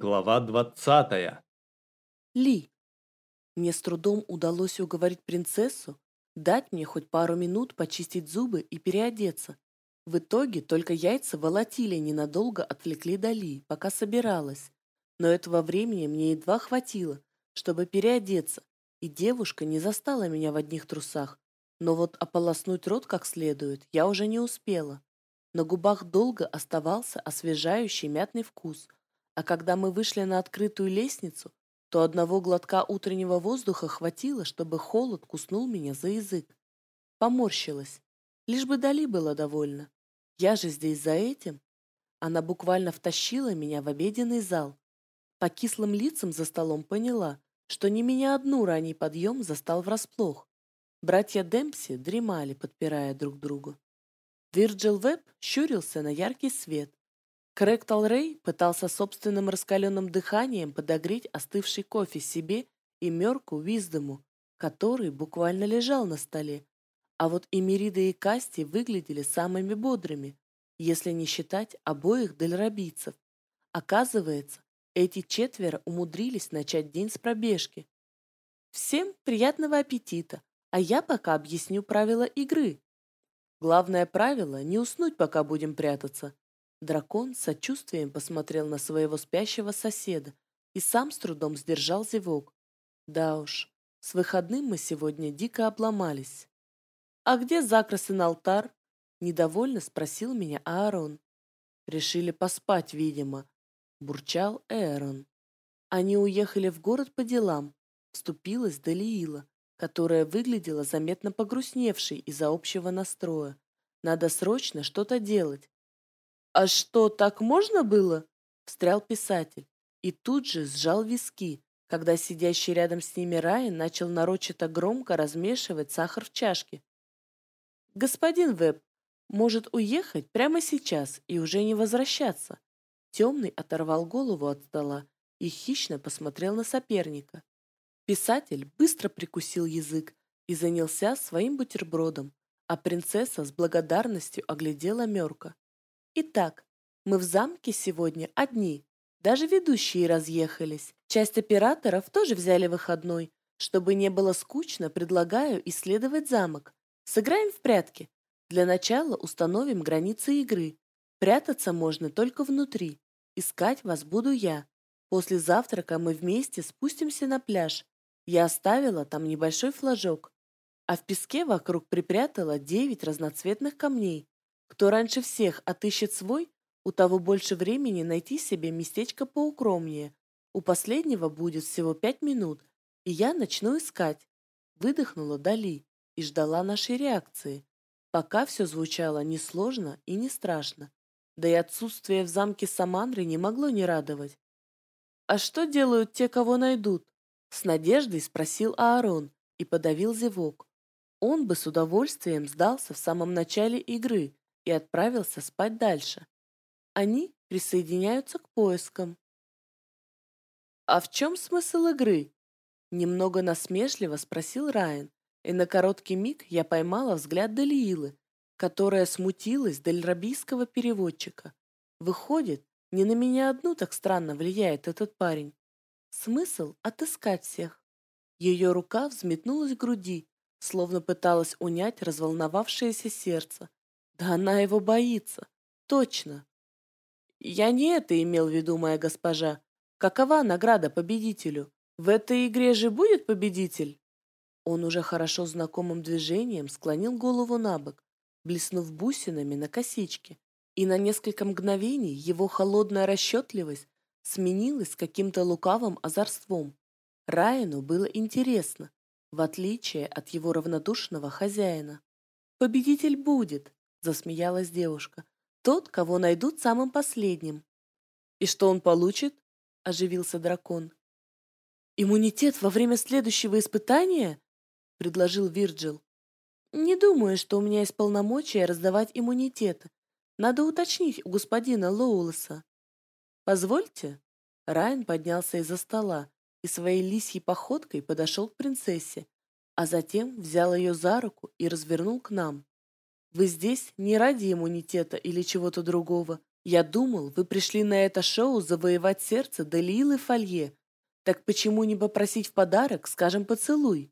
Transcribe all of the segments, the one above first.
Глава двадцатая. Ли. Мне с трудом удалось уговорить принцессу дать мне хоть пару минут почистить зубы и переодеться. В итоге только яйца волотили ненадолго отвлекли Дали, пока собиралась. Но этого времени мне едва хватило, чтобы переодеться, и девушка не застала меня в одних трусах. Но вот ополоснуть рот как следует я уже не успела. На губах долго оставался освежающий мятный вкус – а когда мы вышли на открытую лестницу, то одного глотка утреннего воздуха хватило, чтобы холод куснул меня за язык. Поморщилась. Лишь бы Дали была довольна. Я же здесь за этим. Она буквально втащила меня в обеденный зал. По кислым лицам за столом поняла, что не меня одну ранний подъем застал врасплох. Братья Демпси дремали, подпирая друг друга. Вирджил Веб щурился на яркий свет, Крэг Талрей пытался собственным раскаленным дыханием подогреть остывший кофе себе и Мёрку Уиздому, который буквально лежал на столе. А вот и Мерида и Касти выглядели самыми бодрыми, если не считать обоих дельрабийцев. Оказывается, эти четверо умудрились начать день с пробежки. Всем приятного аппетита, а я пока объясню правила игры. Главное правило – не уснуть, пока будем прятаться. Дракон с сочувствием посмотрел на своего спящего соседа и сам с трудом сдержал зевок. Да уж, с выходным мы сегодня дико обломались. «А где Закрас и Налтар?» — недовольно спросил меня Аарон. «Решили поспать, видимо», — бурчал Эрон. Они уехали в город по делам. Вступилась Далиила, которая выглядела заметно погрустневшей из-за общего настроя. Надо срочно что-то делать, «А что, так можно было?» – встрял писатель. И тут же сжал виски, когда сидящий рядом с ними Райан начал нарочито громко размешивать сахар в чашке. «Господин Веб может уехать прямо сейчас и уже не возвращаться». Темный оторвал голову от стола и хищно посмотрел на соперника. Писатель быстро прикусил язык и занялся своим бутербродом, а принцесса с благодарностью оглядела Мёрка. Итак, мы в замке сегодня одни. Даже ведущие разъехались. Часть операторов тоже взяли выходной. Чтобы не было скучно, предлагаю исследовать замок. Сыграем в прятки. Для начала установим границы игры. Прятаться можно только внутри. Искать вас буду я. После завтрака мы вместе спустимся на пляж. Я оставила там небольшой флажок. А в песке вокруг припрятала девять разноцветных камней. Кто раньше всех отыщет свой, у того больше времени найти себе местечко поукромнее. У последнего будет всего пять минут, и я начну искать. Выдохнула Дали и ждала нашей реакции. Пока все звучало несложно и не страшно. Да и отсутствие в замке Самандры не могло не радовать. «А что делают те, кого найдут?» С надеждой спросил Аарон и подавил зевок. Он бы с удовольствием сдался в самом начале игры, и отправился спать дальше. Они присоединяются к поискам. «А в чем смысл игры?» Немного насмешливо спросил Райан, и на короткий миг я поймала взгляд Далиилы, которая смутилась дальрабийского переводчика. Выходит, не на меня одну так странно влияет этот парень. Смысл — отыскать всех. Ее рука взметнулась к груди, словно пыталась унять разволновавшееся сердце, да она его боится. Точно. Я не это имел в виду, моя госпожа. Какова награда победителю? В этой игре же будет победитель? Он уже хорошо знакомым движением склонил голову на бок, блеснув бусинами на косичке, и на несколько мгновений его холодная расчетливость сменилась каким-то лукавым озорством. Райану было интересно, в отличие от его равнодушного хозяина. Победитель будет, засмеялась девушка. Тот, кого найдут самым последним. И что он получит? оживился дракон. Иммунитет во время следующего испытания? предложил Вирджил. Не думаю, что у меня есть полномочия раздавать иммунитеты. Надо уточнить у господина Лоулеса. Позвольте. Райан поднялся из-за стола и своей лисьей походкой подошел к принцессе, а затем взял ее за руку и развернул к нам. Вы здесь не ради иммунитета или чего-то другого. Я думал, вы пришли на это шоу завоевать сердце Далиилы Фолье. Так почему не попросить в подарок, скажем, поцелуй?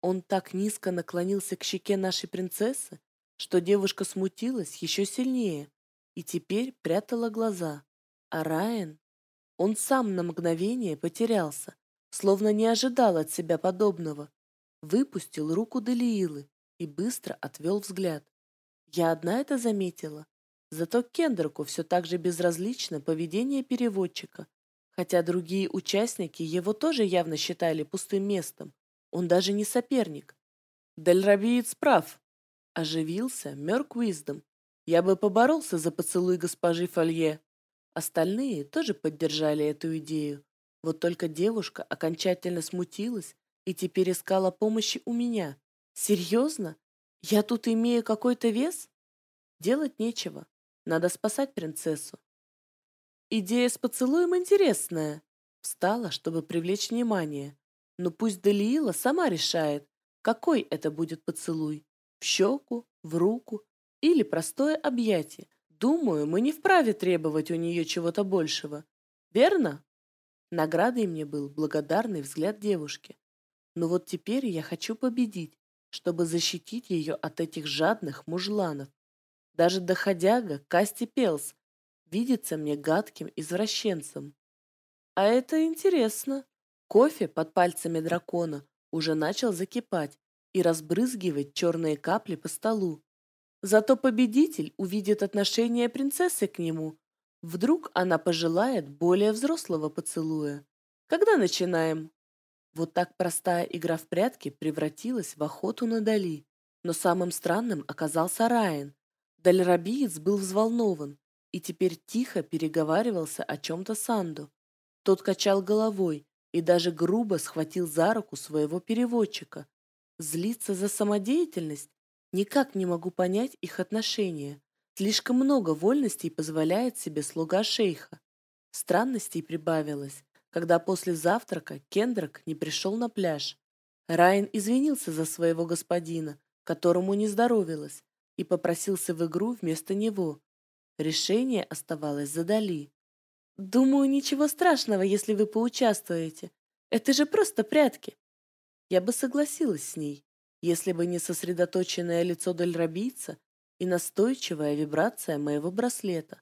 Он так низко наклонился к щеке нашей принцессы, что девушка смутилась еще сильнее и теперь прятала глаза. А Райан, он сам на мгновение потерялся, словно не ожидал от себя подобного. Выпустил руку Делиилы и быстро отвел взгляд. Я одна это заметила. Зато Кендерку все так же безразлично поведение переводчика, хотя другие участники его тоже явно считали пустым местом. Он даже не соперник. Дельрабиец прав. Оживился Мёрк Уиздом. Я бы поборолся за поцелуй госпожи Фолье. Остальные тоже поддержали эту идею. Вот только девушка окончательно смутилась и теперь искала помощи у меня. Серьезно? Я тут имею какой-то вес? Делать нечего. Надо спасать принцессу. Идея с поцелуем интересная. Встала, чтобы привлечь внимание. Но пусть Далиила сама решает, какой это будет поцелуй. В щеку, в руку или простое объятие. Думаю, мы не вправе требовать у нее чего-то большего. Верно? Наградой мне был благодарный взгляд девушки. Но вот теперь я хочу победить, чтобы защитить ее от этих жадных мужланов. Даже доходяга Касти Пелс видится мне гадким извращенцем. А это интересно. Кофе под пальцами дракона уже начал закипать и разбрызгивать черные капли по столу. Зато победитель увидит отношение принцессы к нему. Вдруг она пожелает более взрослого поцелуя. Когда начинаем? Вот так простая игра в прятки превратилась в охоту на Дали. Но самым странным оказался Райан. Дальрабиец был взволнован и теперь тихо переговаривался о чем-то с Анду. Тот качал головой и даже грубо схватил за руку своего переводчика. Злиться за самодеятельность? Никак не могу понять их отношения. Слишком много вольностей позволяет себе слуга шейха. Странностей прибавилось, когда после завтрака Кендрак не пришел на пляж. Райан извинился за своего господина, которому не здоровилось, и попросился в игру вместо него. Решение оставалось за Дали. «Думаю, ничего страшного, если вы поучаствуете. Это же просто прятки». Я бы согласилась с ней, если бы не сосредоточенное лицо дальрабийца и настойчивая вибрация моего браслета.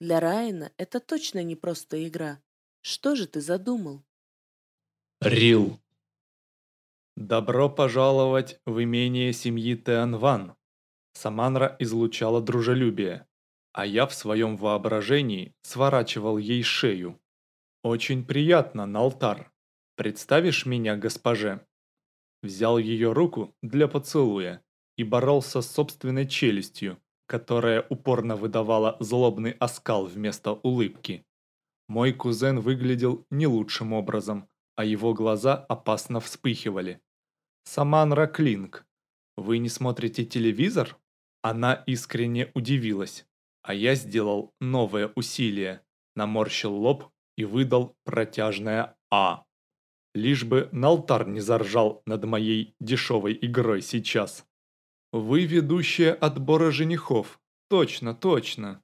Для Райана это точно не просто игра. Что же ты задумал? Рил. Добро пожаловать в имение семьи Теанван. Саманра излучала дружелюбие, а я в своем воображении сворачивал ей шею. Очень приятно, Налтар. Представишь меня госпоже? взял ее руку для поцелуя и боролся с собственной челюстью, которая упорно выдавала злобный оскал вместо улыбки. Мой кузен выглядел не лучшим образом, а его глаза опасно вспыхивали. «Саманра Клинк, вы не смотрите телевизор?» Она искренне удивилась, а я сделал новое усилие, наморщил лоб и выдал протяжное «А». Лишь бы Налтар не заржал над моей дешевой игрой сейчас. Вы ведущая отбора женихов. Точно, точно.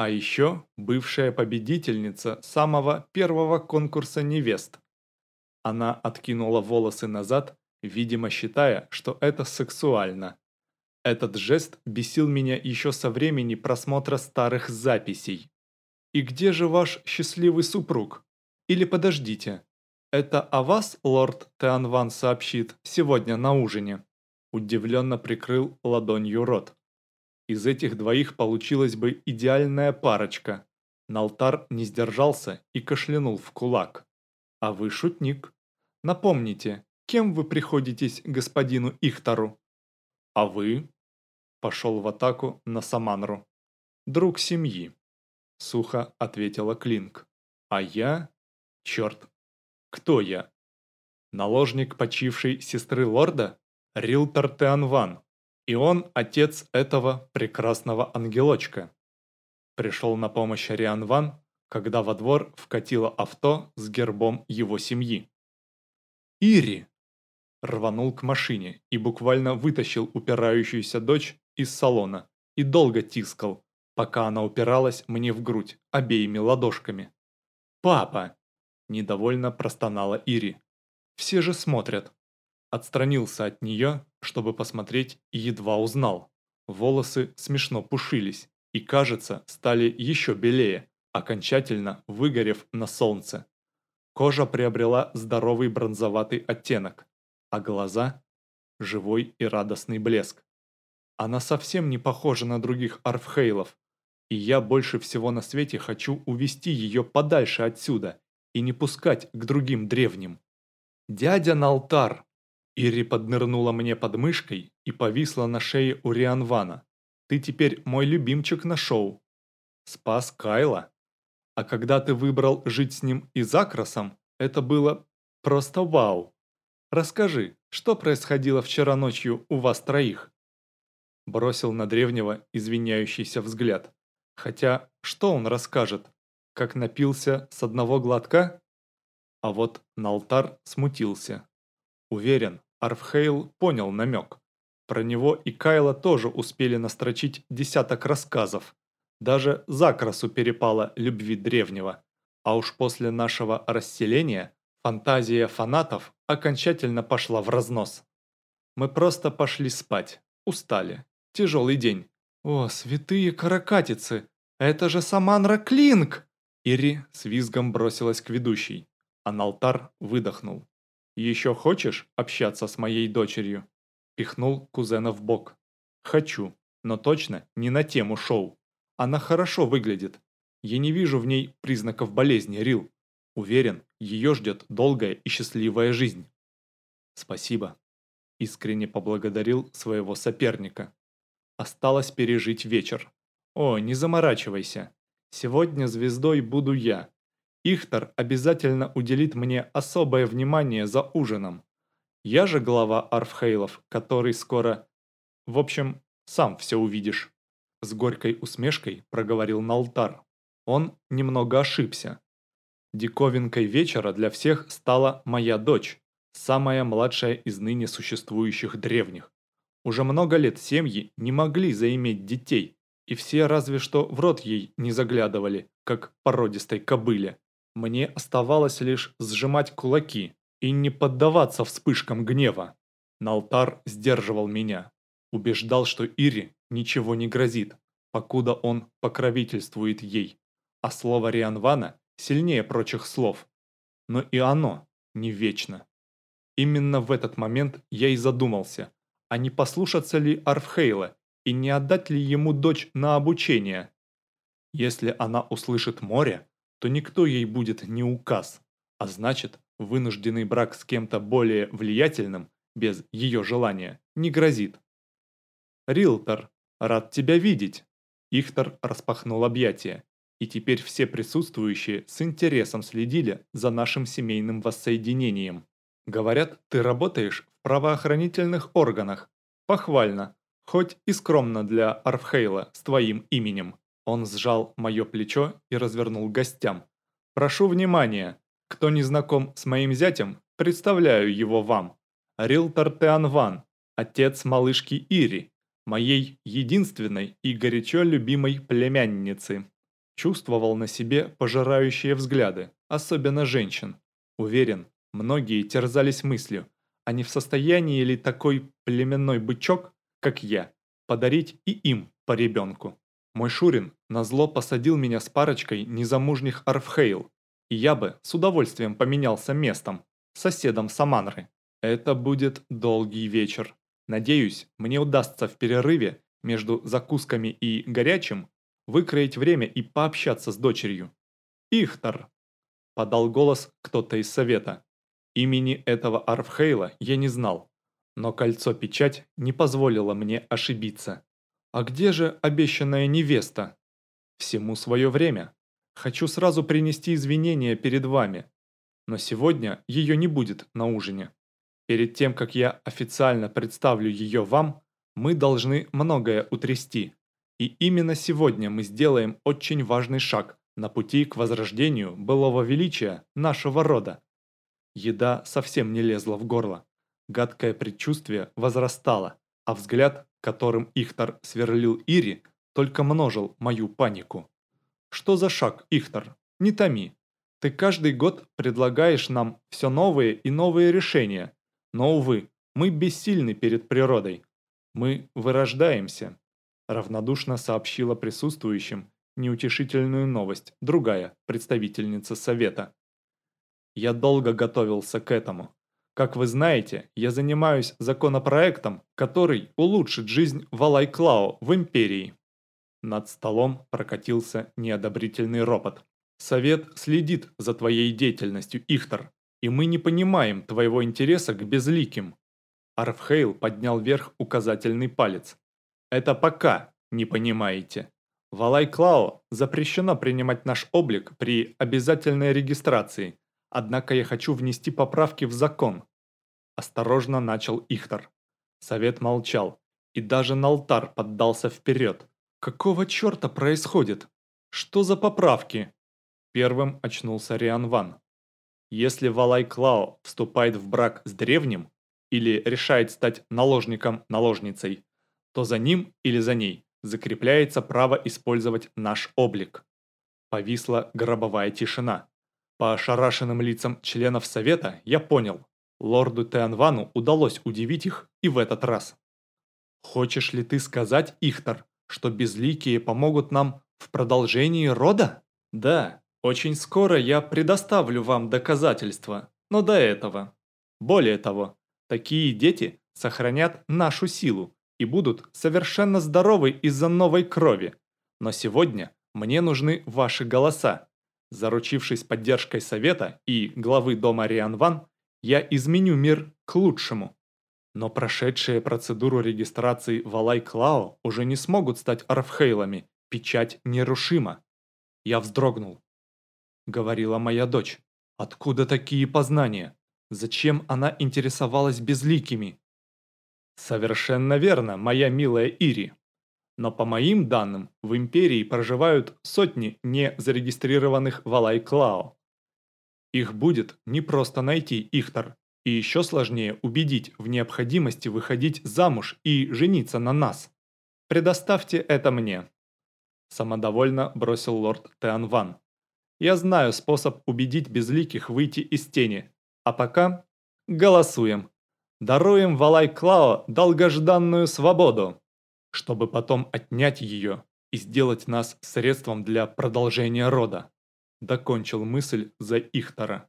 А еще бывшая победительница самого первого конкурса невест. Она откинула волосы назад, видимо считая, что это сексуально. Этот жест бесил меня еще со времени просмотра старых записей. «И где же ваш счастливый супруг? Или подождите, «Это о вас лорд Теанван сообщит сегодня на ужине?» Удивленно прикрыл ладонью рот. Из этих двоих получилась бы идеальная парочка. Налтар не сдержался и кашлянул в кулак. «А вы шутник. Напомните, кем вы приходитесь господину Ихтару?» «А вы?» Пошел в атаку на Саманру. «Друг семьи», — сухо ответила Клинк. «А я? Черт, кто я? Наложник почившей сестры лорда? Рилтор Теанван. И он отец этого прекрасного ангелочка. Пришел на помощь Рианван, когда во двор вкатило авто с гербом его семьи. «Ири!» Рванул к машине и буквально вытащил упирающуюся дочь из салона и долго тискал, пока она упиралась мне в грудь обеими ладошками. «Папа!» – недовольно простонала Ири. «Все же смотрят». Отстранился от нее, чтобы посмотреть, и едва узнал. Волосы смешно пушились и, кажется, стали еще белее, окончательно выгорев на солнце. Кожа приобрела здоровый бронзоватый оттенок, а глаза – живой и радостный блеск. Она совсем не похожа на других арфхейлов, и я больше всего на свете хочу увести ее подальше отсюда и не пускать к другим древним. «Дядя Налтар!» Ири поднырнула мне под мышкой и повисла на шее у Рианвана. «Ты теперь мой любимчик на шоу». «Спас Кайла?» А когда ты выбрал жить с ним и Закросом, это было просто вау. Расскажи, что происходило вчера ночью у вас троих?» Бросил на древнего извиняющийся взгляд. Хотя, что он расскажет? Как напился с одного глотка? А вот Налтар смутился. Уверен, Арфхейл понял намек. Про него и Кайла тоже успели настрочить десяток рассказов. Даже Закрасу перепало любви древнего. А уж после нашего расселения фантазия фанатов окончательно пошла в разнос. Мы просто пошли спать, устали. Тяжелый день. «О, святые каракатицы! Это же Саманра Клинк!» Ири с визгом бросилась к ведущей, а Налтар выдохнул. «Еще хочешь общаться с моей дочерью?» Пихнул кузена в бок. «Хочу, но точно не на тему шоу. Она хорошо выглядит. Я не вижу в ней признаков болезни, Рил. Уверен, ее ждет долгая и счастливая жизнь». «Спасибо», – искренне поблагодарил своего соперника. Осталось пережить вечер. О, не заморачивайся. Сегодня звездой буду я. Ихтар обязательно уделит мне особое внимание за ужином. Я же глава Арфхейлов, который скоро... В общем, сам все увидишь. С горькой усмешкой проговорил Налтар. Он немного ошибся. Диковинкой вечера для всех стала моя дочь, самая младшая из ныне существующих древних. Уже много лет семьи не могли заиметь детей, и все разве что в рот ей не заглядывали, как породистой кобыле. Мне оставалось лишь сжимать кулаки и не поддаваться вспышкам гнева. Налтар сдерживал меня, убеждал, что Ире ничего не грозит, покуда он покровительствует ей, а слово Рианвана сильнее прочих слов. Но и оно не вечно. Именно в этот момент я и задумался – а не послушаться ли Арфхейла и не отдать ли ему дочь на обучение. Если она услышит море, то никто ей будет не указ, а значит, вынужденный брак с кем-то более влиятельным, без ее желания, не грозит. «Рилтор, рад тебя видеть!» Ихтар распахнул объятия, и теперь все присутствующие с интересом следили за нашим семейным воссоединением. Говорят, ты работаешь в правоохранительных органах. Похвально, хоть и скромно для Арфхейла с твоим именем. Он сжал мое плечо и развернул к гостям. Прошу внимания, кто не знаком с моим зятем, представляю его вам. Рилтор Теанван, отец малышки Ири, моей единственной и горячо любимой племянницы. Чувствовал на себе пожирающие взгляды, особенно женщин. Уверен, Многие терзались мыслью, а не в состоянии ли такой племенной бычок, как я, подарить и им по ребенку. Мой Шурин назло посадил меня с парочкой незамужних Арфхейл, и я бы с удовольствием поменялся местом, соседом Саманры. Это будет долгий вечер. Надеюсь, мне удастся в перерыве между закусками и горячим выкроить время и пообщаться с дочерью. «Ихтар!» – подал голос кто-то из совета. Имени этого Арфхейла я не знал, но кольцо-печать не позволило мне ошибиться. А где же обещанная невеста? Всему свое время. Хочу сразу принести извинения перед вами, но сегодня ее не будет на ужине. Перед тем, как я официально представлю ее вам, мы должны многое утрясти. И именно сегодня мы сделаем очень важный шаг на пути к возрождению былого величия нашего рода. Еда совсем не лезла в горло. Гадкое предчувствие возрастало, а взгляд, которым Ихтар сверлил Ири, только множил мою панику. Что за шаг, Ихтар? Не томи. Ты каждый год предлагаешь нам все новые и новые решения. Но, увы, мы бессильны перед природой. Мы вырождаемся, равнодушно сообщила присутствующим неутешительную новость другая представительница совета. Я долго готовился к этому. Как вы знаете, я занимаюсь законопроектом, который улучшит жизнь Валайклао в Империи. Над столом прокатился неодобрительный ропот. Совет следит за твоей деятельностью, Ихтар, и мы не понимаем твоего интереса к безликим. Арфхейл поднял вверх указательный палец. Это пока не понимаете. В Алайклао запрещено принимать наш облик при обязательной регистрации, однако я хочу внести поправки в закон. Осторожно начал Ихтар. Совет молчал, и даже Налтар поддался вперед. Какого черта происходит? Что за поправки? Первым очнулся Рианван. Если Валай Клао вступает в брак с древним или решает стать наложником-наложницей, то за ним или за ней закрепляется право использовать наш облик. Повисла гробовая тишина. По ошарашенным лицам членов Совета я понял, лорду Теанвану удалось удивить их и в этот раз. «Хочешь ли ты сказать, Ихтар, что безликие помогут нам в продолжении рода?» «Да, очень скоро я предоставлю вам доказательства, но до этого. Более того, такие дети сохранят нашу силу и будут совершенно здоровы из-за новой крови. Но сегодня мне нужны ваши голоса. Заручившись поддержкой Совета и главы дома Рианван, я изменю мир к лучшему. Но прошедшие процедуру регистрации Валай Клао уже не смогут стать арфхейлами. Печать нерушима. Я вздрогнул. Говорила моя дочь. Откуда такие познания? Зачем она интересовалась безликими? Совершенно верно, моя милая Ири. Но по моим данным, в Империи проживают сотни незарегистрированных Валай-Клао. Их будет не просто найти, Ихтар, и еще сложнее убедить в необходимости выходить замуж и жениться на нас. Предоставьте это мне. Самодовольно бросил лорд Теанван. Я знаю способ убедить безликих выйти из тени. А пока голосуем. Даруем Валай-Клао долгожданную свободу, чтобы потом отнять ее и сделать нас средством для продолжения рода. Докончил мысль за Ихтара.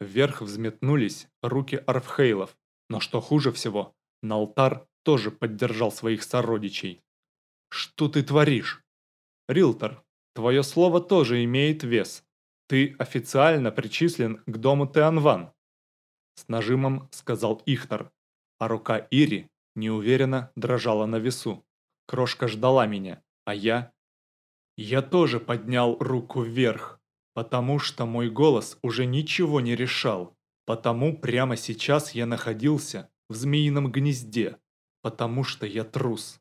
Вверх взметнулись руки Арфхейлов, но что хуже всего, Налтар тоже поддержал своих сородичей. «Что ты творишь?» «Рилтор, твое слово тоже имеет вес. Ты официально причислен к дому Теанван. С нажимом сказал Ихтар, а рука Ири неуверенно дрожала на весу. Крошка ждала меня, а я... Я тоже поднял руку вверх, потому что мой голос уже ничего не решал, потому прямо сейчас я находился в змеином гнезде, потому что я трус.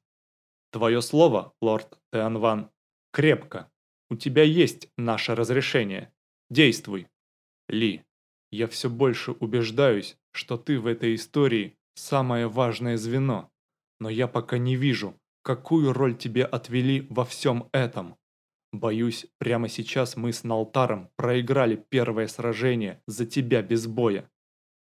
Твое слово, лорд Теанван, крепко. У тебя есть наше разрешение. Действуй. Ли. Я все больше убеждаюсь, что ты в этой истории самое важное звено, но я пока не вижу, какую роль тебе отвели во всем этом. Боюсь, прямо сейчас мы с Налтаром проиграли первое сражение за тебя без боя.